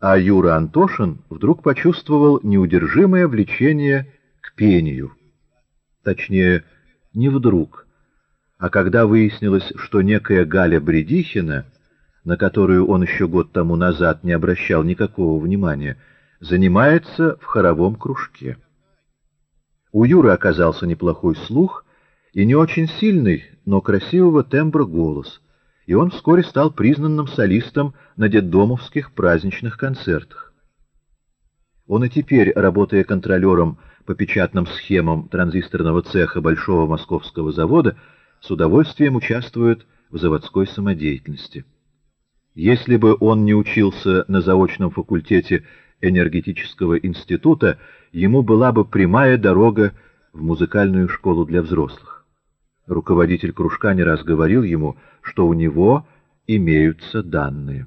а Юра Антошин вдруг почувствовал неудержимое влечение к пению. Точнее, не вдруг, а когда выяснилось, что некая Галя Бредихина, на которую он еще год тому назад не обращал никакого внимания, занимается в хоровом кружке. У Юры оказался неплохой слух и не очень сильный, но красивого тембра голос — и он вскоре стал признанным солистом на детдомовских праздничных концертах. Он и теперь, работая контролером по печатным схемам транзисторного цеха Большого Московского завода, с удовольствием участвует в заводской самодеятельности. Если бы он не учился на заочном факультете энергетического института, ему была бы прямая дорога в музыкальную школу для взрослых. Руководитель кружка не раз говорил ему, что у него имеются данные.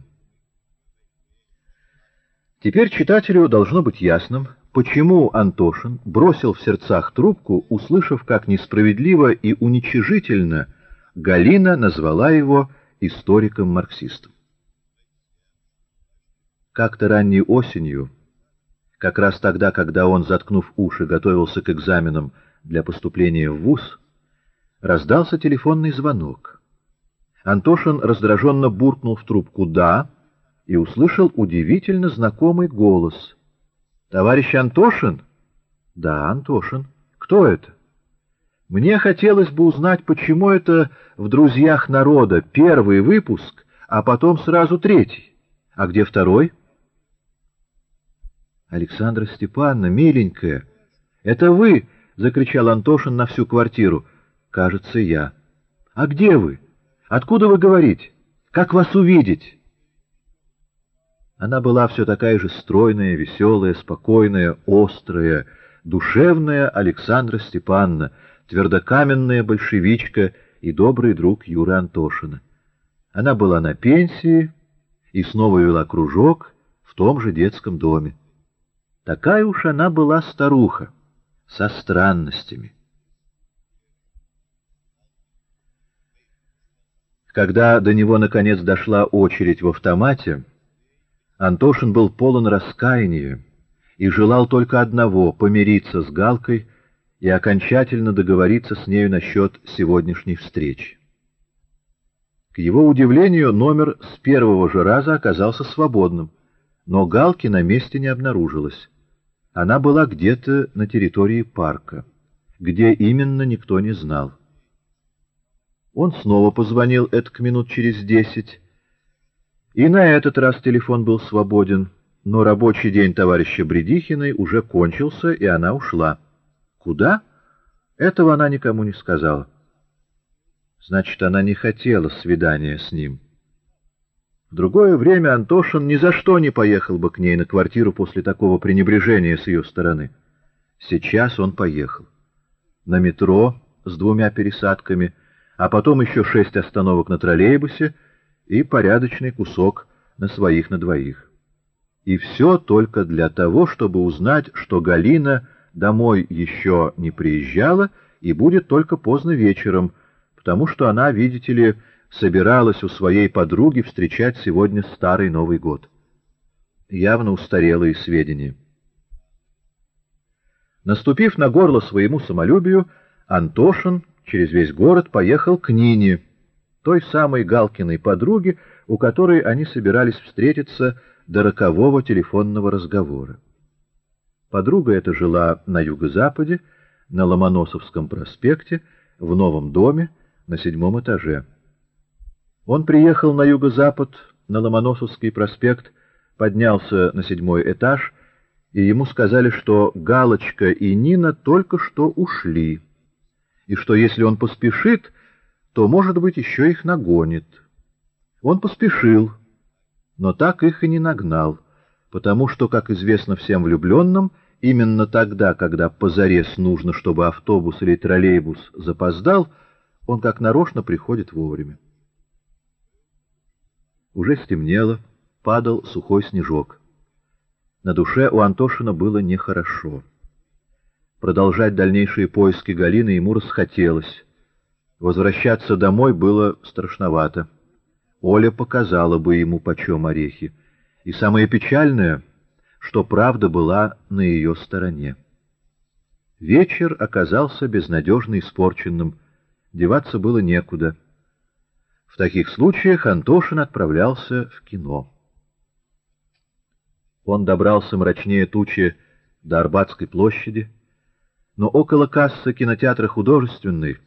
Теперь читателю должно быть ясным, почему Антошин бросил в сердцах трубку, услышав, как несправедливо и уничижительно Галина назвала его историком-марксистом. Как-то ранней осенью, как раз тогда, когда он, заткнув уши, готовился к экзаменам для поступления в ВУЗ, Раздался телефонный звонок. Антошин раздраженно буркнул в трубку «да» и услышал удивительно знакомый голос. «Товарищ Антошин?» «Да, Антошин. Кто это?» «Мне хотелось бы узнать, почему это в «Друзьях народа» первый выпуск, а потом сразу третий. А где второй?» «Александра Степановна, миленькая, это вы!» — закричал Антошин на всю квартиру. Кажется, я. А где вы? Откуда вы говорите? Как вас увидеть? Она была все такая же стройная, веселая, спокойная, острая, душевная Александра Степановна, твердокаменная большевичка и добрый друг Юры Антошина. Она была на пенсии и снова вела кружок в том же детском доме. Такая уж она была старуха, со странностями. Когда до него наконец дошла очередь в автомате, Антошин был полон раскаяния и желал только одного — помириться с Галкой и окончательно договориться с нею насчет сегодняшней встречи. К его удивлению, номер с первого же раза оказался свободным, но Галки на месте не обнаружилось. Она была где-то на территории парка, где именно никто не знал. Он снова позвонил этак минут через десять. И на этот раз телефон был свободен, но рабочий день товарища Бредихиной уже кончился, и она ушла. Куда? Этого она никому не сказала. Значит, она не хотела свидания с ним. В другое время Антошин ни за что не поехал бы к ней на квартиру после такого пренебрежения с ее стороны. Сейчас он поехал. На метро с двумя пересадками — а потом еще шесть остановок на троллейбусе и порядочный кусок на своих на двоих. И все только для того, чтобы узнать, что Галина домой еще не приезжала и будет только поздно вечером, потому что она, видите ли, собиралась у своей подруги встречать сегодня Старый Новый год. Явно устарелые сведения. Наступив на горло своему самолюбию, Антошин через весь город поехал к Нине, той самой Галкиной подруге, у которой они собирались встретиться до рокового телефонного разговора. Подруга эта жила на юго-западе, на Ломоносовском проспекте, в новом доме, на седьмом этаже. Он приехал на юго-запад, на Ломоносовский проспект, поднялся на седьмой этаж, и ему сказали, что Галочка и Нина только что ушли и что если он поспешит, то, может быть, еще их нагонит. Он поспешил, но так их и не нагнал, потому что, как известно всем влюбленным, именно тогда, когда позарез нужно, чтобы автобус или троллейбус запоздал, он как нарочно приходит вовремя. Уже стемнело, падал сухой снежок. На душе у Антошина было нехорошо. Продолжать дальнейшие поиски Галины ему расхотелось. Возвращаться домой было страшновато. Оля показала бы ему почем орехи. И самое печальное, что правда была на ее стороне. Вечер оказался безнадежно испорченным, деваться было некуда. В таких случаях Антошин отправлялся в кино. Он добрался мрачнее тучи до Арбатской площади, но около кассы кинотеатра «Художественный»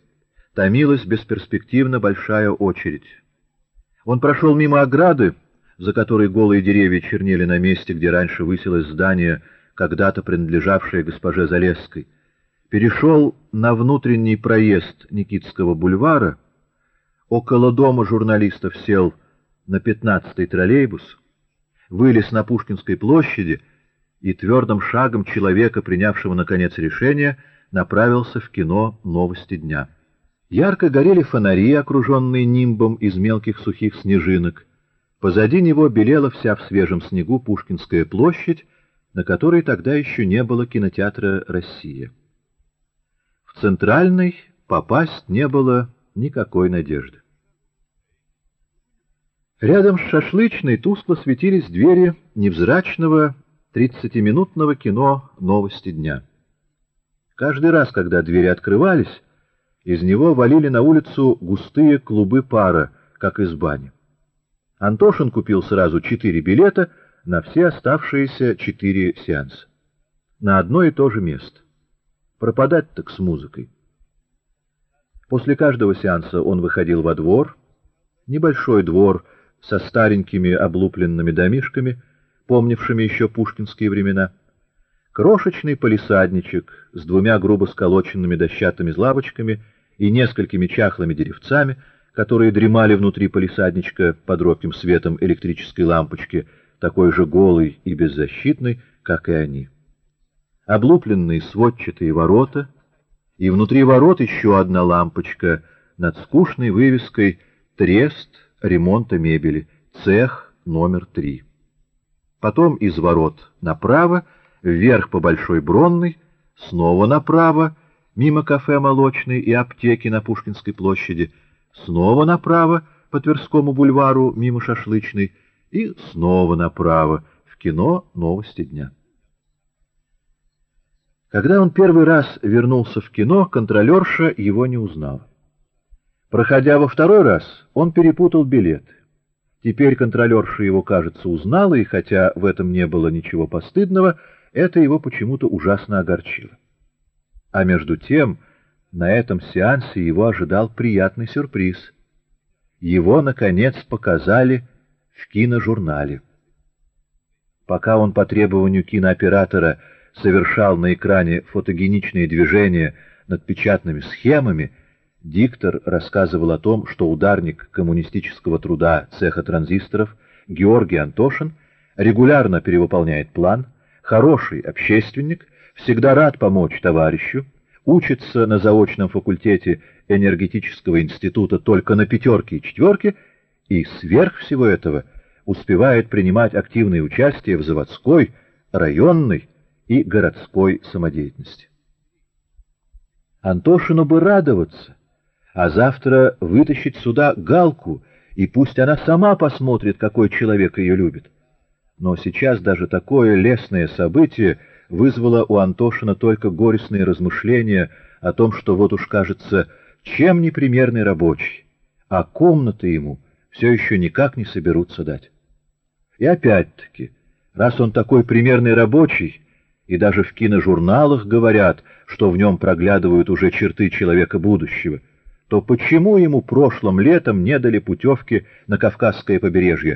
томилась бесперспективно большая очередь. Он прошел мимо ограды, за которой голые деревья чернели на месте, где раньше высилось здание, когда-то принадлежавшее госпоже Залесской, перешел на внутренний проезд Никитского бульвара, около дома журналистов сел на пятнадцатый троллейбус, вылез на Пушкинской площади и твердым шагом человека, принявшего наконец решение, направился в кино «Новости дня». Ярко горели фонари, окруженные нимбом из мелких сухих снежинок. Позади него белела вся в свежем снегу Пушкинская площадь, на которой тогда еще не было кинотеатра «Россия». В центральный попасть не было никакой надежды. Рядом с шашлычной тускло светились двери невзрачного тридцатиминутного кино «Новости дня». Каждый раз, когда двери открывались, из него валили на улицу густые клубы пара, как из бани. Антошин купил сразу четыре билета на все оставшиеся четыре сеанса. На одно и то же место. Пропадать так с музыкой. После каждого сеанса он выходил во двор, небольшой двор со старенькими облупленными домишками, помнившими еще пушкинские времена, крошечный полисадничек с двумя грубо сколоченными дощатыми лавочками и несколькими чахлыми деревцами, которые дремали внутри полисадничка под робким светом электрической лампочки, такой же голый и беззащитный, как и они. Облупленные сводчатые ворота, и внутри ворот еще одна лампочка над скучной вывеской «Трест ремонта мебели, цех номер три». Потом из ворот направо, вверх по Большой Бронной, снова направо, мимо кафе «Молочный» и аптеки на Пушкинской площади, снова направо по Тверскому бульвару мимо Шашлычной и снова направо в кино «Новости дня». Когда он первый раз вернулся в кино, контролерша его не узнала. Проходя во второй раз, он перепутал билеты. Теперь контролерша его, кажется, узнала, и хотя в этом не было ничего постыдного, это его почему-то ужасно огорчило. А между тем, на этом сеансе его ожидал приятный сюрприз. Его, наконец, показали в киножурнале. Пока он по требованию кинооператора совершал на экране фотогеничные движения над печатными схемами, диктор рассказывал о том, что ударник коммунистического труда цеха транзисторов Георгий Антошин регулярно перевыполняет план, хороший общественник — всегда рад помочь товарищу, учится на заочном факультете энергетического института только на пятерке и четверке, и сверх всего этого успевает принимать активное участие в заводской, районной и городской самодеятельности. Антошину бы радоваться, а завтра вытащить сюда Галку, и пусть она сама посмотрит, какой человек ее любит. Но сейчас даже такое лесное событие — вызвало у Антошина только горестные размышления о том, что вот уж кажется, чем непримерный рабочий, а комнаты ему все еще никак не соберутся дать. И опять-таки, раз он такой примерный рабочий, и даже в киножурналах говорят, что в нем проглядывают уже черты человека будущего, то почему ему прошлым летом не дали путевки на Кавказское побережье,